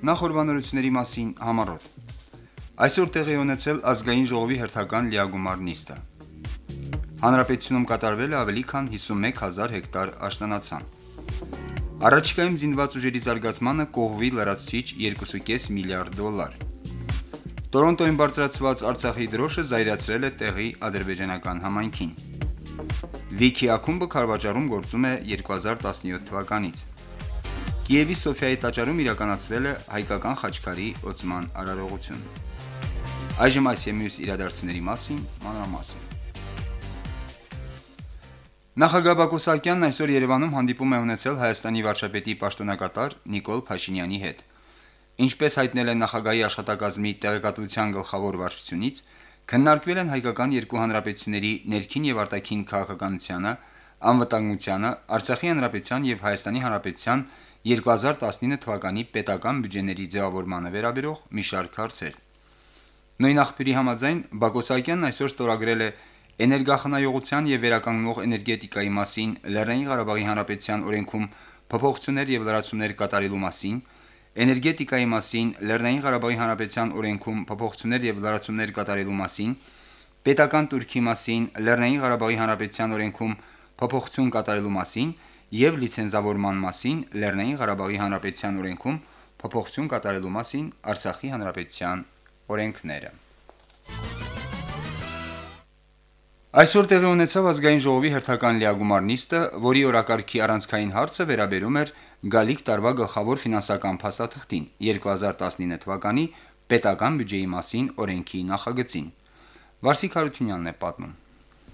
Նախորbanությունների մասին համառոտ։ Այսօր տեղի ունեցել ազգային ժողովի հերթական լիագումար նիստը։ Հանրապետությունում կատարվել է ավելի քան 51000 հեկտար աշնանացան։ Առաջիկայում զինված ուժերի զարգացմանը կողվի լրացուցիչ 2.5 միլիարդ դոլար։ Տորոնտոյում բարձրացված Արցախի դրոշը զայրացրել է տեղի ադրբեջանական համայնքին։ Վիքի ակումբը քարվաճառում գործում է 2017 թվականից։ Կիևի Սոֆիայի տաճարում իրականացվել է հայկական խաչքարի օծման արարողություն։ Այժմ այս եւ մյուս իրադարձությունների մասին մանրամասն։ Նախագահ Բակո Սահակյանն այսօր Երևանում հանդիպում է ունեցել Հայաստանի վարչապետի պաշտոնակատար Նիկոլ Փաշինյանի հետ։ Ինչպես հայտնել են նախագահի աշխատակազմի տեղեկատվության գլխավոր վարչությունից, քննարկվել են հայկական երկու հանրապետությունների ներքին եւ արտաքին քաղաքականությանը, անվտանգությանը, Արցախի հանրապետության եւ Հայաստանի հանրապետության 2019 թվականի պետական բյուջեների ձևավորմանը վերաբերող մի շարք հարցեր։ Նույն աղբյուրի համաձայն Բակոսյանն այսօր ստորագրել է էներգախնայողության եւ վերականգնող էներգետիկայի մասին Լեռնային Ղարաբաղի Հանրապետության օրենքում փոփոխություններ եւ լրացումներ կատարելու մասին, էներգետիկայի մասին Լեռնային Ղարաբաղի Հանրապետության օրենքում փոփոխություններ եւ լրացումներ կատարելու մասին, պետական турքի մասին Լեռնային Ղարաբաղի Հանրապետության օրենքում փոփոխություն կատարելու մասին, մասին եւ լիցենզավորման մասին Լեռնային Ղարաբաղի Հանրապետության օրենքում փոփոխություն կատարելու մասին Արցախի Հանրապետության օրենքները։ Այսօր տեղի ունեցավ ազգային ժողովի հերթական լիագումար նիստը, որի օրակարգի առանցքային հարցը վերաբերում էր գալիք տարվա գլխավոր ֆինանսական փաստաթղթին 2019 թվականի պետական բյուջեի մասին օրենքի նախագծին։ Վարսիկ Հարությունյանն է պատմում։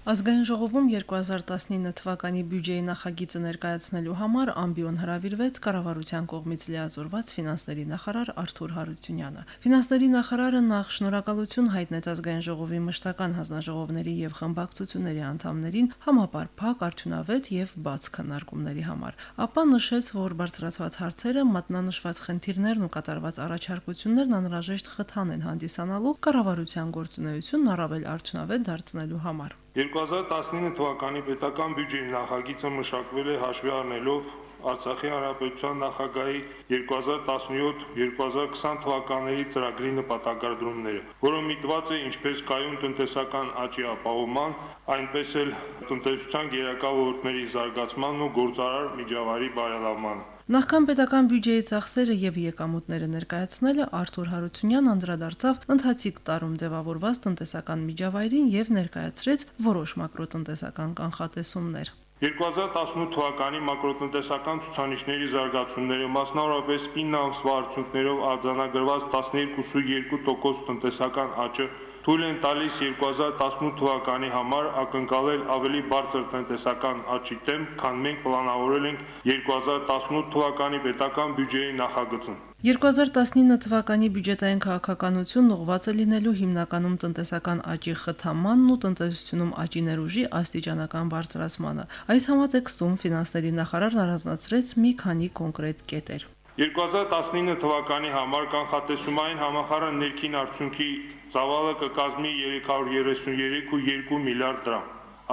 Ազգային ժողովում 2019 թվականի բյուջեի նախագիծը ներկայացնելու համար ամբիոն հրավիրվեց կառավարության կողմից լիազորված ֆինանսների նախարար Արթուր Հարությունյանը։ Ֆինանսների նախարարը նախ շնորհակալություն հայտնեց ազգային ժողովի մշտական հանձնաժողովների եւ խմբակցությունների անդամներին համապարփակ, արդյունավետ եւ բաց քննարկումների համար։ Ապա նշեց, որ բարձրացված հարցերը, մատնանշված խնդիրներն ու կատարված առաջարկություններն անհրաժեշտ խթան են հանդիսանալու կառավարության գործունեությունն առավել արդյունավետ դարձնելու համար։ 2019 թվականի պետական բյուջեի նախագիծը մշակվել է հաշվի առնելով Արցախի հանրապետության նախագահի 2017-2020 թվականների ծրագրի նպատակադրումները, որը միտված է ինչպես կայուն տնտեսական աճի ապահովման, այնպես էլ տնտեսության գերակա ոլորտների զարգացմանն ու գործարար միջավայրի բարելավմանը։ Նախքան պետական բյուջեի ծախսերը եւ եկամուտները ներկայացնելը Արթուր Հարությունյան անդրադարձավ ընթացիկ տարում ձևավորված տնտեսական միջավայրին եւ ներկայացրեց որոշ մակրոտնտեսական կանխատեսումներ։ 2018 թվականի մակրոտնտեսական ցուցանիշների զարգացումները մասնավորապես 9 ամսվա արդյունքներով արձանագրված 12.2% տնտեսական աճը թույլ են տալիս 2018 թվականի համար ակնկալել ավելի բարձր տնտեսական աճի տեմպ, քան մենք պլանավորել ենք 2018 թվականի պետական բյուջեի նախագծում։ 2019 թվականի բյուջետային քաղաքականությունն ուղղված է լինելու հիմնականում տնտեսական աճի խթանմանն ու տնտեսությունում աճի ներուժի աստիճանական բարձրացմանը։ Այս համատեքստում ֆինանսների նախարարն առանձնացրեց մի քանի կոնկրետ կետեր։ 2019 թվականի համար կանխատեսումային համախառն ներքին արդյունքի ծավալը կկազմի 333.2 միլիարդ դրամ,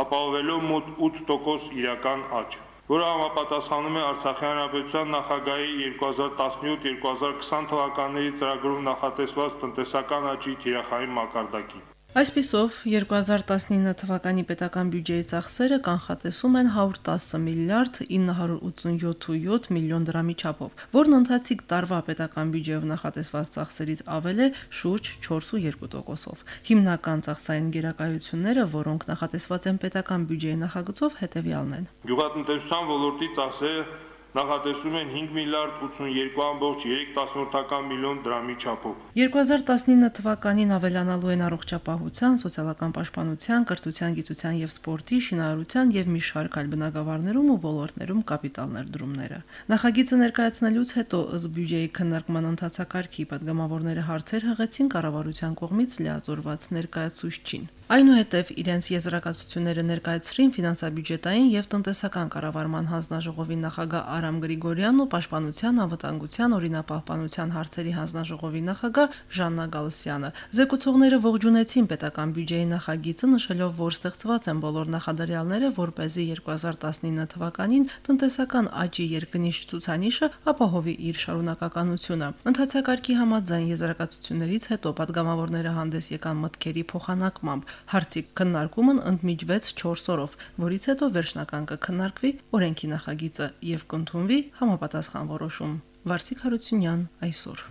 ապահովելով մոտ 8% իրական աճ, որը համապատասխանում է Արցախի հանրապետության նախագահի 2017-2020 թվականների ծրագրում նախատեսված տնտեսական աճի թիրախային մակարդակին։ Այսպիսով 2019 թվականի պետական բյուջեի ծախսերը կանխատեսում են 110 միլիարդ 987.7 միլիոն դրամի չափով, որն ընթացիկ տարվա պետական բյուջեով նախատեսված ծախսերից ավել է շուրջ 4.2%-ով։ Հիմնական ծախսային գերակայությունները, որոնք նախատեսված են պետական բյուջեի նախագծով, հետևյալն են. Գյուղատնտեսության ոլորտի ծախսերը նախատեսում են 5 միլիարդ 82.3 միլիոն դրամի չափով։ 2019 թվականին ավելանալու են առողջապահության, սոցիալական պաշտպանության, կրթության, գիտության եւ սպորտի, շինարարության եւ մի շարք այլ բնագավառներում ու ոլորտներում կապիտալ ներդրումները։ Նախագիծը ներկայացնելուց հետո ըստ բյուջեի քննարկման ընթացակարգի падգամավորները հարցեր հղեցին կառավարության կողմից լիազորված ներկայացուցչին։ Այնուհետև իրենց եզրակացությունները ներկայացրին ֆինանսա-բյուջետային եւ տնտեսական կառավարման հանձնաժողովի նախագահ Արամ Գրիգորյանն ու Պաշտպանության, Անվտանգության, Օրինապահպանության հարցերի հանձնաժողովի նախագահ Ժաննա Գալսյանը։ Զեկուցողները ողջունեցին պետական բյուջեի նախագիծը, նշելով, որ ստեղծված են բոլոր նախադրյալները, որ เป զի 2019 թվականին տնտեսական աճի երկնիշ ցուցանիշը ապահովի իր շարունակականությունը։ Ընթացակարգի համաձայն եզրակացություններից հետո падգամավորները հանդես եկան մտքերի փոխանակմամբ։ Հարցի քննարկումն ընդմիջվեց 4 օրով, որից հետո վերջնական կքննարկվի օրենքի նախագիծը եւ կընդ կընդունվի համապատասխան որոշում։ Վարսիկ Հարությունյան այսօր։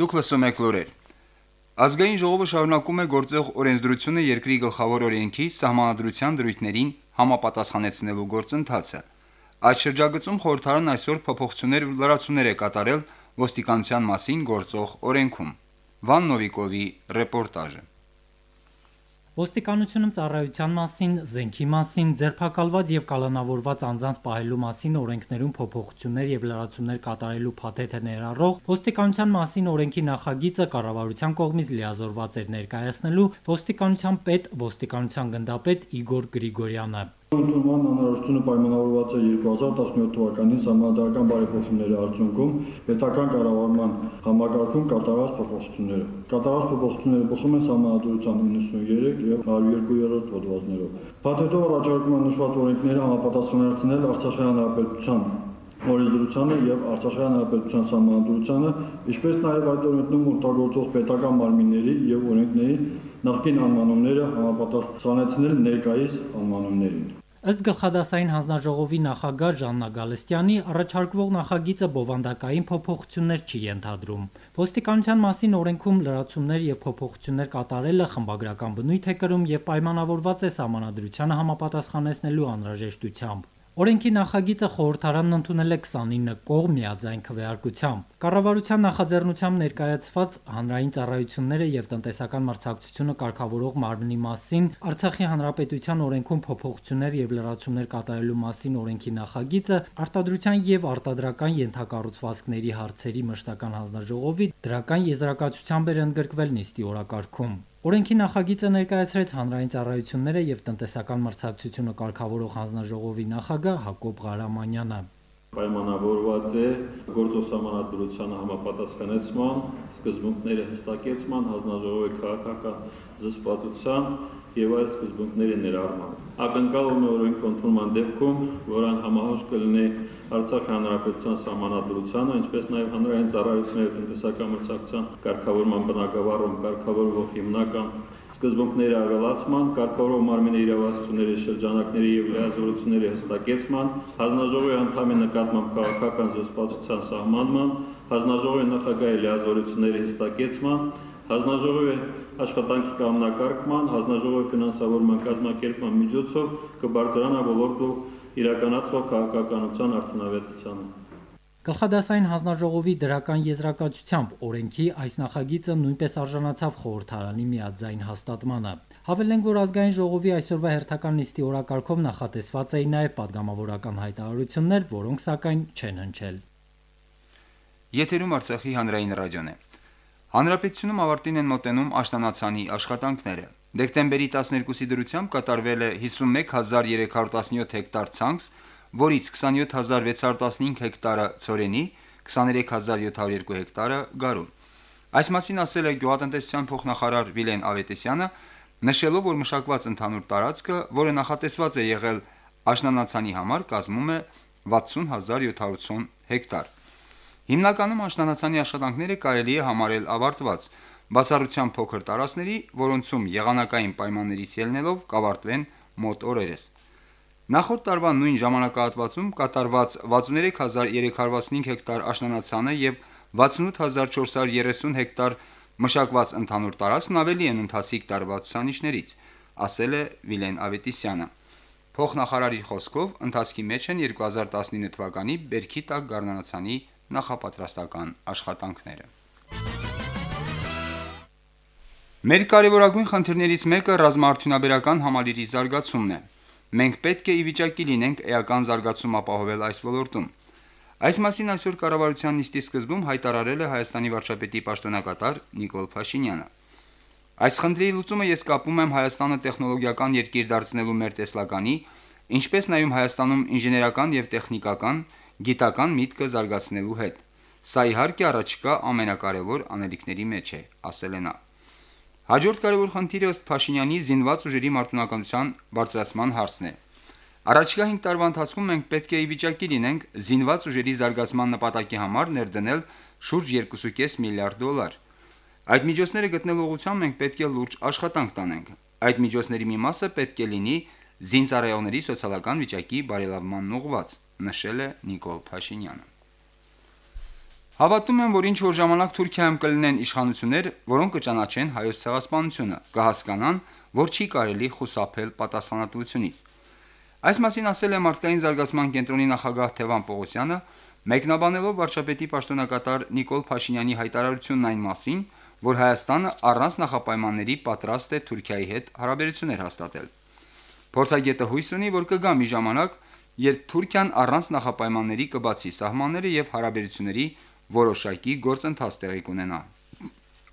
Դուք լսում եք լուրեր։ Ազգային ժողովը շարունակում է գործող օրենսդրությունը երկրի գլխավոր օրենքի սահմանադրության դրույթներին համապատասխանեցնելու գործընթացը։ Այդ շրջագծում խորհրդարան այսօր փոփոխություններ ու լրացումներ է կատարել ոստիկանության մասին գործող օրենքում։ Վան Նովիկովի ռեպորտաժը։ Ոստիկանությունում ծառայության մասին, զենքի մասին, ձերբակալված եւ կալանավորված անձանց պահելու մասին օրենքներում փոփոխություններ եւ լրացումներ կատարելու փաթեթը ներառող ոստիկանության մասին օրենքի նախագիծը կառավարության կողմից լիազորված էր ներկայացնելու ոստիկանության պետ, ոստիկանության գնդապետ Իգոր Գրիգորյանը։ Ընդունման անհրաժեշտությունը պայմանավորված է 2017 թվականին համանդրական բարեփոխումների արդյունքում պետական կառավարման համակարգում կատարած փոփոխությունները։ Կատարած փոփոխությունները բխում են համանդրության 93 եւ 102-րդ հոդվածներով։ Փաթեթով առաջարկում են նշված օրենքները համապատասխանեցնել Արցախի հանրապետության օրենսդրությանը եւ Արցախի հանրապետության համանդրությանը, ինչպես նաեւ այդ օրենքներում օգտագործող պետական մարմինների եւ օրենքների նախկին անվանումները համապատասխանեցնել ներկայիս անվանումներին։ Ըստ գլխադասային հանձնաժողովի նախագահ Ժաննա Գալստյանի առաջարկվող նախագիծը բովանդակային փոփոխություններ չի ենթադրում։ Ոստիկանության մասին օրենքում լրացումներ եւ փոփոխություններ կատարելը խմբագրական բնույթ է կրում եւ պայմանավորված է համանadrությանը համապատասխանեցնելու անհրաժեշտությամբ։ Օրենքի նախագիծը խորհրդարանն ընդունել է 29 կողմ միաձայն քվեարկությամբ։ Կառավարության նախաձեռնությամբ ներկայացված հանրային ծառայությունները եւ տնտեսական մրցակցությունը կարգավորող մարմնի մասին Արցախի հանրապետության օրենքում փոփոխություններ եւ լրացումներ կատարելու մասին օրենքի նախագիծը արտադրության եւ արտադրական ենթակառուցվածքների հարցերի մշտական հանձնաժողովի դրական եզրակացությամբ էր ընդգրկվել նիստի օրակարգում։ Օրենքի նախագիծը ներկայացրեց հանրային ծառայությունները եւ տնտեսական մրցակցությունը կարգավորող հանձնաժողովի նախագահ Հակոբ Ղարամանյանը պայմանավորված է գործող համանadrության համապատասխանեցման, սկզբունքների հստակեցման, հանձնաժողովի քաղաքական զսպվածության եւ այլ սկզբունքների ներառման։ Ակնկալում է օրենքի ընդունման դեպքում, որ անհամահուշ կլինի Արցախի հանրապետության համանadrությանը, ինչպես նաեւ հանրային ծառայությունների տնտեսական մրցակցության կարգավորման բնակավարում կարգավորվող հիմնական սկզբունքների ավելացման, կարգավորող մարմինի իրավասությունների շրջանակների եւ լիազորությունների հստակեցման, հանձնաժողովի անդամի նկատմամբ քաղաքական զսպվածության սահմանման, հանձնաժողովի նախագահի լիազորությունների հստակեցման, հանձնաժողովի աշխատանքի կազմակերպման, հանձնաժողովի ֆինանսավորման կազմակերպման միջոցով կբարձրանա ոլորտով իրականացվող քաղաքականության արդյունավետությանը։ Գլխադասային հանձնաժողովի դրական եզրակացությամբ օրենքի այս նախագիծը նույնպես արժանացավ խորհրդարանի միաձայն հաստատմանը։ Հավելենք, որ ազգային ժողովի այսօրվա հերթական նիստի օրակարգով նախատեսված էին նաև падգամավորական հայտարարություններ, որոնք սակայն չեն հնչել։ Եթերում Արցախի հանրային ռադիոն է։ Հանրապետությունում ավարտին են մոտենում աշտանացանի աշխատանքները։ Դեկտեմբերի 12-ի դրությամբ կատարվել է 51317 հեկտար ցանց, որից 27615 հեկտարը ծորենի, 23702 հեկտարը գարուն։ Այս մասին ասել է գյուղատնտեսության փոխնախարար Վիլեն Ավետիսյանը, նշելով, որ մշակված ընդհանուր տարածքը, որը նախատեսված է եղել աշնանացանի համար, կազմում է 60780 հեկտար։ Հիմնականում աշնանացանի աշխատանքները կարելի է համարել ավարտված, բացառությամբ փոքր տարածքների, որոնցում եղանակային պայմաններից ելնելով կավարտվեն մոտ օրերս։ Նախորդ տարվա նույն ժամանակահատվածում կատարված 63365 հեկտար աշնանացանը եւ 68430 հեկտար մշակված ընդհանուր տարածքն ավելի են ընթացիկ տարվա ցուցանիշներից, ասել է Վիլեն Ավետիսյանը։ Փոխնախարարի խոսքով ընթացքի մեջ են 2019 թվականի Բերքի տակ գառնանացանի նախապատրաստական աշխատանքները։ Մեր կարևորագույն խնդիրներից մեկը ռազմաարդյունաբերական համալիրի զարգացումն է։ Մենք պետք է ի վիճակի լինենք էական զարգացում ապահովել այս ոլորտում։ Այս մասին այսօր կառավարության նիստի սկզբում հայտարարել է Հայաստանի վարչապետի պաշտոնակատար Նիկոլ Փաշինյանը։ Այս խնդրի լուծումը ես կապում եմ Հայաստանը տեխնոլոգիական երկիր դարձնելու մեր տեսլականի, ինչպես նաև Հայաստանում ինժեներական եւ տեխնիկական գիտական միտքը զարգացնելու հետ։ Սա իհարկե առաջիկա ամենակարևոր անելիքների մեջ է, ասել է նա։ Հաջորդ կարևոր խնդիրը ըստ Փաշինյանի զինված ուժերի մարտունակության բարձրացման հարցն է։ Առաջիկա 5 տարվա ընթացքում մենք պետք է ի վիճակի լինենք զինված ուժերի զարգացման նպատակի համար ներդնել շուրջ 2.5 միլիարդ դոլար։ Այդ միջոցները գտնելու ուղղությամբ մենք պետք է լուրջ աշխատանք տանենք։ Այդ միջոցների մի մասը պետք է լինի զինծառայողների սոցիալական վիճակի բարելավմանն ուղղված, նշել է Նիկոլ Փաշինյանը։ Հավատում եմ, որ ինչ որ ժամանակ Թուրքիայում կլինեն իշխանություններ, որոնք կճանաչեն հայոց ցեղասպանությունը, կհասկանան, որ չի կարելի խուսափել պատասխանատվությունից։ Այս մասին ասել է Մարդկային զարգացման կենտրոնի նախագահ Թևան Պողոսյանը, մեկնաբանելով վարչապետի պաշտոնակատար Նիկոլ Փաշինյանի հայտարարությունն այն մասին, որ Հայաստանը առանց նախապայմանների պատրաստ է Թուրքիայի հետ հարաբերություններ հաստատել։ Փորձագետը հույս ունի, որ կգա մի ժամանակ, երբ Թուրքիան առանց նախապայմանների կբացի սահմանները եւ հարաբերությունների որոշակի գործընթաց տեղի կունենա։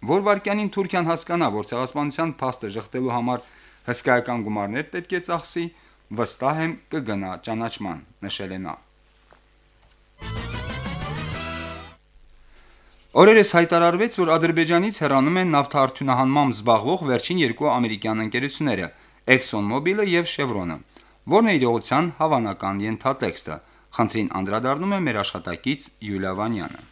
Որ վարկյանին Թուրքիան հասկանա, որ ցեղասպանության փաստը շղթելու համար հսկայական գումարներ պետք է ծախսի, վստահ եմ կգնա ճանաչման, նշել է նա։ Օրերս հայտարարվեց, որ Ադրբեջանից հեռանում են նավթարդյունահանմամբ զբաղվող վերջին երկու ամերիկյան ընկերությունները՝ ExxonMobil-ը եւ Chevron-ը, որն է իրողության հավանական ենթատեքստը։ Խնդրին անդրադառնում է մեր աշխատակից Յուլիա Վանյանը։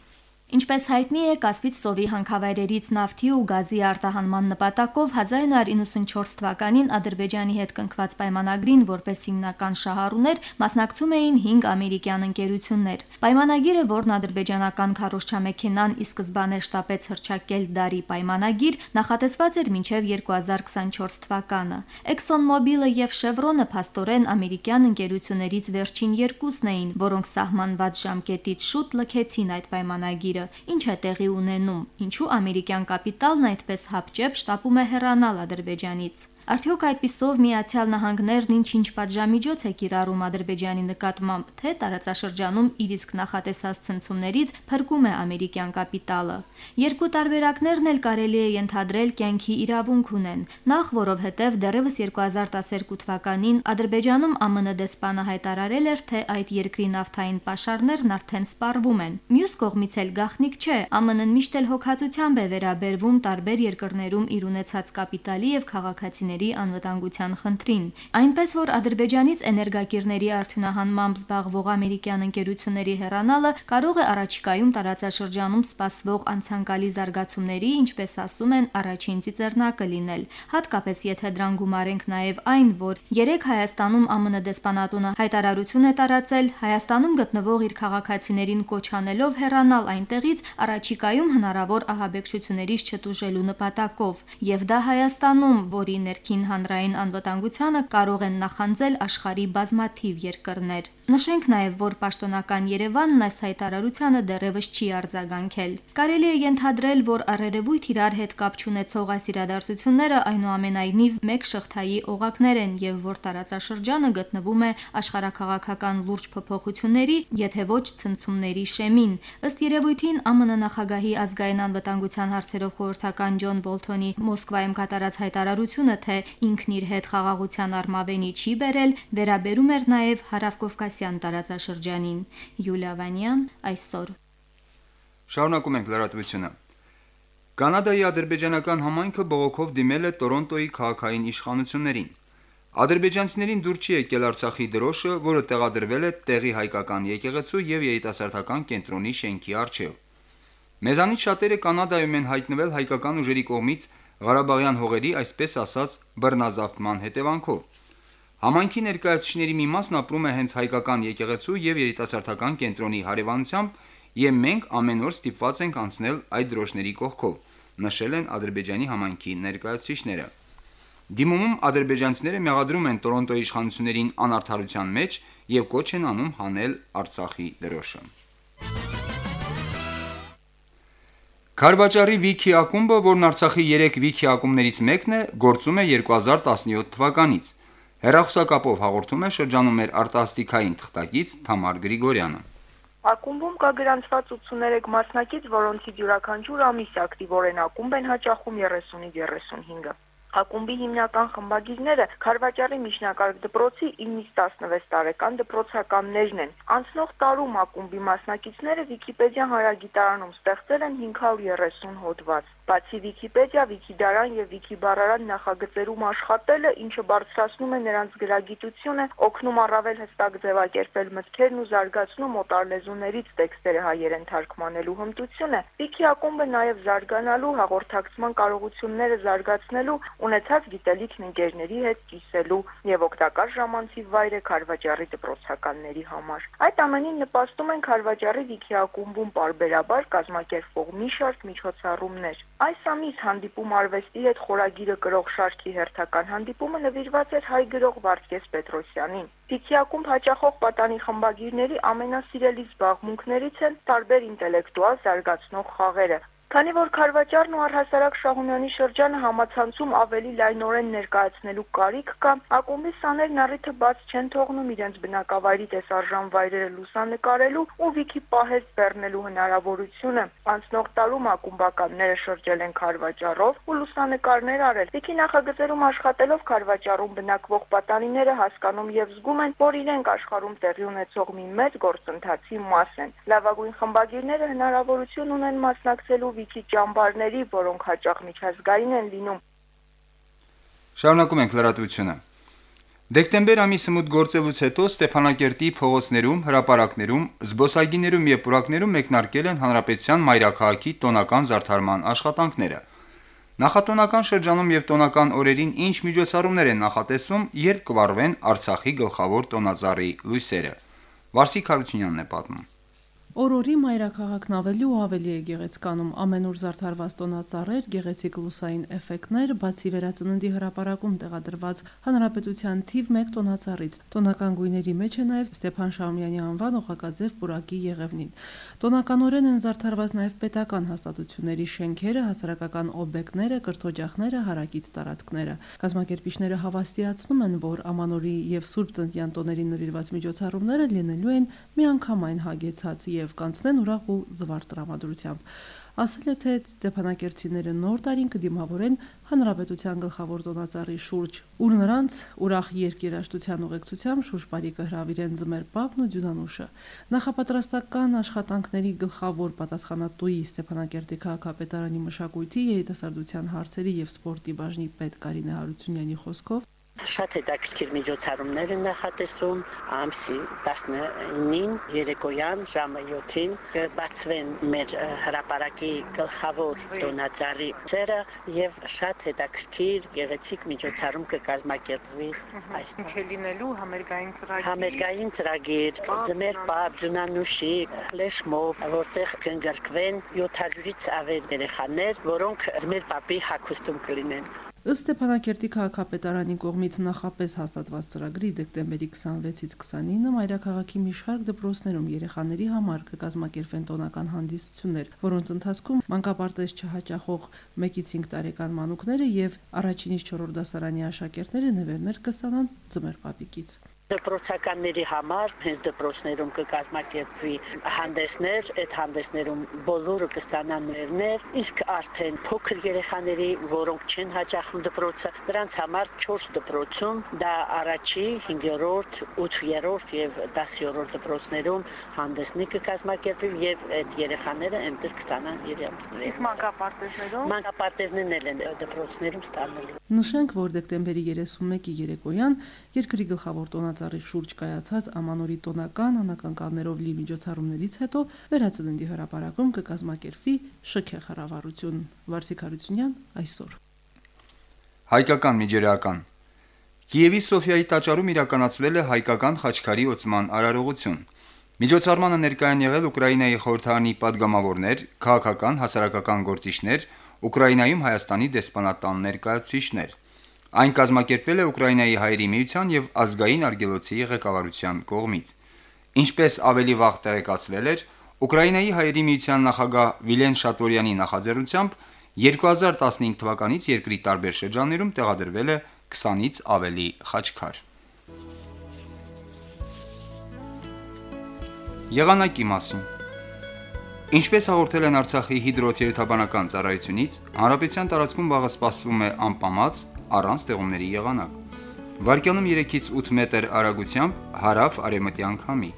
Ինչպես հայտնի է, Կասպից ծովի հանքավայրերից նավթի ու գազի արտահանման նպատակով 1994 թվականին Ադրբեջանի հետ կնքված պայմանագրին որպես հիմնական շահառուներ մասնակցում էին 5 ամերիկյան ընկերություններ։ Պայմանագիրը, որն ադրբեջանական քարոշչամեքենան ի սկզբանե շտապեց հրճակել դարի պայմանագիր, նախատեսված էր մինչև 2024 թվականը։ ExxonMobil-ը եւ Chevron-ը փաստորեն ամերիկյան ընկերություններից վերջին երկուսն էին, որոնք սահմանված ժամկետից շուտ լքեցին այդ պայմանագիրը խնդիրը, ինչ է տեղի ունենում, ինչու ամերիկյան կապիտալն այդպես հապճեպ շտապում է հեռանալ Ադրբեջանից։ Արդյոք այդպիսով Միացյալ Նահանգներն ինչ-ինչ պատժամիջոց է կիրառում Ադրբեջանի նկատմամբ, թե տարածաշրջանում իր իսկ նախատեսած ցնցումներից փրկում է ամերիկյան կապիտալը։ Երկու տարբերակներն էլ կարելի է ենթադրել կյանքի իրավունք ունեն։ Նախ, որովհետև դեռևս 2012 թվականին Ադրբեջանում ԱՄՆ դեսպանը հայտարարել էր, թե այդ երկրի նավթային պաշարներն արդեն սպառվում են։ Մյուս կողմից էլ գաղտնիք չէ, ԱՄՆ-ն միշտ էլ հոգացությամբ է վերաբերվում տարբեր երկրներում իր ունեցած կապիտալի եւ քաղաքացիների ընկերությունների անվտանգության խնդրին։ Այնպես որ Ադրբեջանից էներգակիրների արդյունահանմամբ զբաղվող ամերիկյան ընկերությունների հեռանալը կարող է առաջիկայում տարածաշրջանում սպասվող անցանկալի զարգացումների, ինչպես ասում են, առաջին ծիծեռնակը լինել։ Հատկապես եթե դրան գումարենք նաև այն, որ երեք Հայաստանում ԱՄՆ դեսպանատունը հայտարարություն է տարածել Հայաստանում գտնվող իր քաղաքացիներին կոչանելով հեռանալ այնտեղից առաջիկայում հնարավոր ահաբեկչություններից չտուժելու նպատակով, եւ դա Հայաստանում, որի ներ ներքին հանրային անվտանգությանը կարող են նախանձել աշխարի բազմաթիվ երկրներ։ Նշենք նաև, որ պաշտոնական Երևանն այս հայտարարությանը դեռևս չի արձագանքել։ Կարելի է ենթադրել, որ առերևույթ իրար հետ կապ չունեցող այս իրադարձությունները այնուամենայնիվ մեկ շղթայի օղակներ են եւ որ տարածաշրջանը գտնվում է աշխարհակաղակական լուրջ փոփոխությունների, եթե ոչ ցնցումների շեմին։ Ըստ երևույթին ԱՄՆ նախագահի ազգային անվտանգության հարցերով խորհրդական Ջոն Բոլթոնի Մոսկվայում կատարած հայտարարությունը, թե ինքն իր հետ խաղաղության արմավենի չի բերել, վերաբերում էր նաև Հարավկովկասյան տարածաշրջանին։ Յուլիա Վանյան այսօր։ Շարունակում ենք լրատվությունը։ Կանադայի ադրբեջանական համայնքը բողոքով դիմել է Տորոնտոյի քաղաքային իշխանություններին։ Ադրբեջանցիներին դուր չի եկել Արցախի դրոշը, որը տեղադրվել է տեղի հայկական եկեղեցու եւ երիտասարդական կենտրոնի շենքի առջեւ։ Մեզանից շատերը Կանադայում են հայտնվել հայկական ուժերի կողմից Ղարաբաղյան հողերի, այսպես ասած, բռնազավթման հետևանքով։ Համայնքի ներկայացուցիչների մի մասն ապրում է հենց հայկական եկեղեցու եւ երիտասարդական կենտրոնի հարևանությամբ, եւ մենք ամեն օր ստիպված ենք անցնել այդ դրոշների կողքով, նշել են Ադրբեջանի համայնքի ներկայացուցիչները։ Դիմումում ադրբեջանցիները մեղադրում են Տորոնտոյի իշխանություններին անարդարության մեջ եւ կոչ են անում հանել Արցախի դրոշը։ Քարվաճարի Վիքի ակումբը, որն Արցախի 3 Վիքի ակումբներից մեկն է, գործում է 2017 թվականից։ Հերախոսակապով հաղորդում է շրջանում մեր արտասթիկային թղթակից Թամար Գրիգորյանը։ Ակումբում կա գրանցված 83 մասնակից, որոնցից յուրաքանչյուր ամիս ակտիվորեն ակումբ են հաճախում 30-ից 35-ը։ Ակումբի հիմնական խմբագիրները Խարվաճարի միջնակարգ դպրոցի 9-ից 16 տարեկան դպրոցականներն են։ Անցնող տարում ակումբի մասնակիցները Վիկիպեդիա հարագիտարանում ստեղծել են 530 հոդված։ Բացի Վիկիպեդիա, Վիկիդարան եւ Վիկիբառարան նախագծերում աշխատելը, ինչը բարձրացնում է նրանց գրագիտությունը, օգնում առավել հստակ ձևակերպել մտքերն ու զարգացնում օտար լեզուներից տեքստերը հայերեն թարգմանելու հմտությունը, Վիկի ակումբը նաեւ զարգանալու, հաղորդակցման կարողությունները զարգացնելու, ունեցած գիտելիքն ընկերների հետ կիսելու եւ օգտակար ժամանցի վայր է Խարվաճարի դպրոցականների համար։ Այդ ամենին նպաստում են Խարվաճարի Վիկի ակումբում բարբերաբար կազմակերպվող մի շարք միջոցառումներ։ Այս ամիս հանդիպում արվեստի հետ խորագիրը գրող շարքի հերթական հանդիպումը նվիրված էր հայ գրող Վարդգես Պետրոսյանին։ Տիքիակում հաճախող պատանի խմբագիրների ամենասիրելի զբաղմունքներից են տարբեր ինտելեկտուալ զարգացնող խաղերը, Քանի որ Խարվաճարն ու առհասարակ Շահումյանի շրջանը համացանցում ավելի լայնորեն ներկայացնելու կարիք կա, ակումբի սաներն առիթը բաց չեն թողնում իրենց բնակավայրի տեսարժան վայրերը լուսանկարելու ու վիքի պահեզ բեռնելու հնարավորությունը։ Անցնող տարում ակումբականները շրջել են Խարվաճարով ու լուսանկարներ արել։ Վիքի նախագծերում աշխատելով Խարվաճարում բնակվող պատանիները հասկանում եւ զգում են, որ իրենք աշխարհում տեղի ունեցող մի մեծ գործընթացի մաս են։ Լավագույն խմբագիրները հնարավորություն ունեն մասնակցելու վիճի ճամբարների, որոնք հաճախ միջազգային են լինում։ Շարունակում ենք լրատվությունը։ Դեկտեմբեր ամիսը մուտ գործելուց հետո Ստեփանակերտի փողոցներում, հրապարակներում, զբոսայգիներում եւ պուրակներում մեկնարկել են հանրապետության մայրաքաղաքի տոնական զարդարման աշխատանքները։ Նախատոնական շրջանում եւ տոնական օրերին ինչ միջոցառումներ են նախատեսվում, երբ կվառվեն Արցախի գլխավոր տոնածառի լույսերը։ Վարսիկ Հարությունյանն է պատմում։ Օրորի մայրաքաղաքն ավելի ու ավելի է գեղեցկանում, ամենուր զարդարված տոնածառեր, գեղեցիկ լուսային էֆեկտներ, բացի վերածննդի հրապարակում տեղադրված հանրապետության թիվ 1 տոնածառից։ Տոնական գույների մեջ է նաև Ստեփան Շահումյանի անվան օղակաձև պուրակի եղևնին։ Տոնականորեն են զարդարված նաև պետական հաստատությունների շենքերը, հասարակական օբյեկտները, կրթօջախները, հարակից տարածքները։ Կազմակերպիչները հավաստիացնում են, որ ամանորի եւ Սուրբ Ծննդյան տոներին նվիրված միջոցառումները լինելու են միանգամայն հագեցած եւ եւ կանցնեն ուրախ ու զվարթ տրամադրությամբ։ Ասել է թե Ստեփանակերտցիները նոր տարին կդիմավորեն հանրապետության գլխավոր տոնածառի շուրջ, ուր նրանց ուրախ երկերաշտության ուղեկցությամբ շուշպարի կհրավիրեն Ձմեր Պապն ու Դյունանուշը։ Նախապատրաստական աշխատանքների գլխավոր պատասխանատուի Ստեփանակերտի քաղաքապետարանի մշակույթի, երիտասարդության հարցերի եւ սպորտի բաժնի պետ Կարինե Հարությունյանի խոսքով Շատ հետաքրքիր միջոցառումներ են նախատեսում ամսի 19-ին երեկոյան ժամը 7-ին կբացվեն մեր հրապարակի գլխավոր տոնածառի ծերը եւ շատ հետաքրքիր գեղեցիկ միջոցառում կկազմակերպվի այստեղ։ Ինչ է լինելու համերգային ծրագիր։ Համերգային ծրագիր, դմեր պապ Ջունանուշի լեշմով, որտեղ կընկերվեն 700-ից ավել երեխաներ, որոնք մեր պապի հագուստում կլինեն։ Ըստ Ստեփանակերտի քաղաքապետարանի կողմից նախապես հաստատված ծրագրի դեկտեմբերի 26-ից 29-ը Մայրաքաղաքի մի շարք դպրոցներում երեխաների համար կկազմակերպվեն տոնական հանդիսություններ, որոնց ընթացքում մանկապարտեզ չհաճախող 1-ից 5 տարեկան մանուկները եւ առաջինից 4-րդ դասարանի աշակերտները նվերներ կստանան ծմեր պապիկից դպրոցականների համար հենց դպրոցներում կկազմակերպվի հանդեսներ, այդ հանդեսներում բոլորը կստանան ներներ, իսկ արդեն փոքր երեխաների, որոնք չեն հաճախում դպրոցը, նրանց համար 4 դպրոցում դա առաջի, 5-րդ, 8-րդ եւ 10-րդ դպրոցներում հանդեսներ կկազմակերպվի եւ այդ երեխաները այնտեղ կստանան իրենց ներներ։ Իսկ մանկապարտեզներում? Մանկապարտեզներն են դպրոցներում ստանալու։ Նշենք, որ դեկտեմբերի 31-ի երեկոյան երկրի գլխավոր տոնած Տաճարի շուրջ կայացած ամանորի տոնական անակնկալներով լի միջոցառումներից հետո վերածննդի հրապարակում կկազմակերպվի շքեղ հրավառություն։ Վարսիկ Հարությունյան այսօր։ Հայկական միջերական Կիևի Սոֆիայի տաճարում իրականացվել է հայկական խաչքարի ոցման արարողություն։ Միջոցառմանը ներկայ են եղել Ուկրաինայի խորհրդանի падգամավորներ, քաղաքական հասարակական գործիչներ, Ուկրաինայում Հայաստանի դեսպանատան ներկայացուցիչներ։ Այն կազմակերպվել է Ուկրաինայի հայերի միության եւ ազգային արգելոցի ղեկավարության կողմից։ Ինչպես ավելի վաղ տեղեկացվել էր, Ուկրաինայի հայերի միության նախագահ Վիլեն Շատորյանի նախաձեռնությամբ 2015 թվականից երկրի տարբեր շրջաններում տեղադրվել է 20-ից ավելի խաչքար։ Եղանակի մասին. Ինչպես հաղորդել են Արցախի հիդրոթերապանական ծառայությունից, հանրապետության տարածքում վաղը սպասվում է անպամած առանց ձեղումների եղանակ։ Վարկյանում 3-ից 8 մետր արագությամբ հարավ արևմտյան քամի։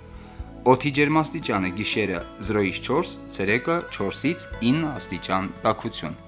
Օդի ջերմաստիճանը՝ գիշերը 0-ից 4, ցերեկը 4-ից 9 աստիճան տաքություն։